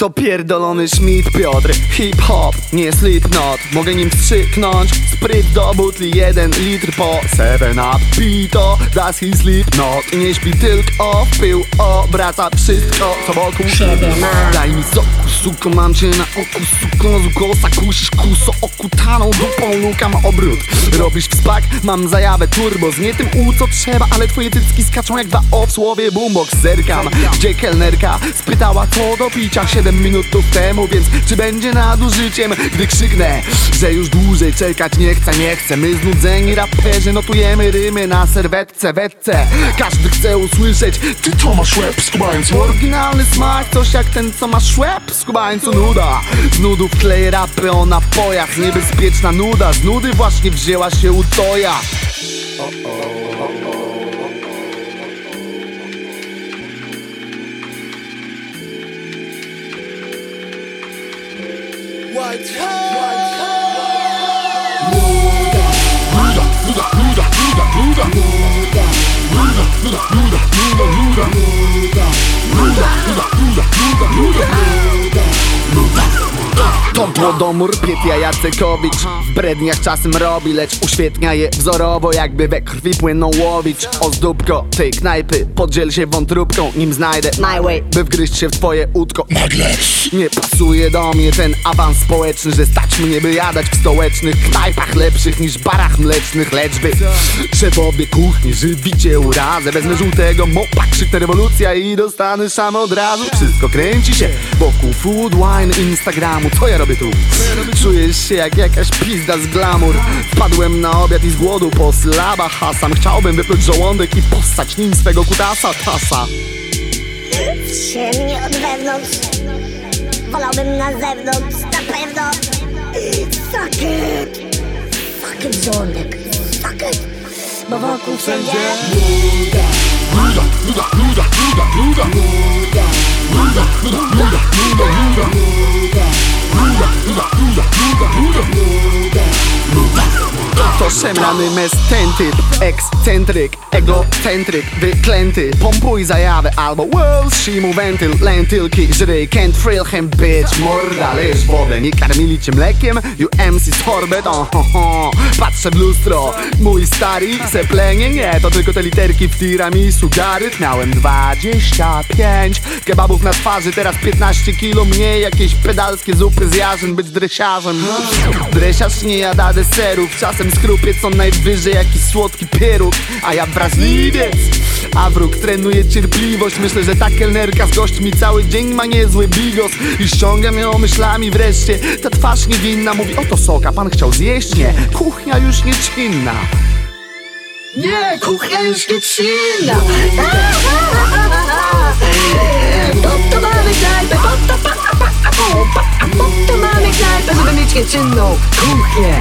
To pierdolony Schmidt Piotr. Hip-hop, nie slipknot. Mogę nim wstrzyknąć. Spryt do butli, jeden litr po Seven up. Pito, das his slipknot. I nie śpi tylko pył Obraca wszystko, co wokół. Daj mi soku, suko, mam cię na oku Suko, z ukosa, kusisz kuso Okutaną dupą, lukam obrót. Robisz wspak, mam zajawę turbo Z nie tym u, co trzeba, ale twoje cycki skaczą jak dwa o w słowie boombox. Zerkam, gdzie kelnerka spytała co do picia 7 minutów temu, więc czy będzie nadużyciem Gdy krzyknę, że już dłużej czekać nie chcę, nie chcę. My znudzeni raperzy notujemy rymy na serwetce, wetce. Każdy chce usłyszeć, ty to masz łeb, skubańcu Oryginalny smak, coś jak ten co masz łeb, skubańcu nuda. Z nudów kleje rapy o napojach, niebezpieczna nuda. Z nudy właśnie wzięła się u toja Głodomór, Pietia Jacekowicz. W bredniach czasem robi, lecz uświetnia je wzorowo Jakby we krwi płyną łowicz. Ozdóbko tej knajpy Podziel się wątróbką, nim znajdę My way. By wgryźć się w twoje łódko. Nagle Nie pasuje do mnie ten awans społeczny Że stać mnie by jadać w stołecznych knajpach Lepszych niż barach mlecznych Lecz by szefowie kuchni żywicie urazę. Wezmę żółtego mopa, krzyknę rewolucja I dostanę szam od razu. Wszystko kręci się wokół food, wine, instagramu. Co ja robię tu? Czujesz się jak jakaś pizda z glamour. Wpadłem na obiad i z głodu po sylabach A sam chciałbym wypluć żołądek i postać nim swego kutasa. Tasa. Ciemnie od wewnątrz. Wolałbym na zewnątrz Na pewno. Suck it. Suck it żołądek. Suck it. Bo wokół wszędzie To szemrany mes ten typ Ekscentryk, egocentryk Wyklęty, pompuj zajawę Albo Wells, shimu wentyl. Lentylki, żryj, can't frill him bitch. Morda, leż wodę Nie karmili cię mlekiem? You MC sorbet, ohoho Patrzę w lustro. Mój stary seplenie Nie, to tylko te literki w tiramisu. Garyt miałem 25 Kebabów na twarzy, teraz 15 kilo mniej. Jakieś pedalskie zupy z jarzyn Być dresiarzem. Dresiarz nie jada deserów Czasem skrupię co najwyżej jakiś słodki pieróg A ja wrażliwiec. A wróg trenuje cierpliwość. Myślę, że ta kelnerka z gośćmi cały dzień ma niezły bigos. I ściągam ją myślami wreszcie. Ta twarz niewinna mówi oto soka Pan chciał zjeść? Nie, kuchnia już nieczynna Nie, kuchnia już nie czynna Po to mamy knajpę, po to, po to, mamy knajpę, żeby mieć nieczynną kuchnię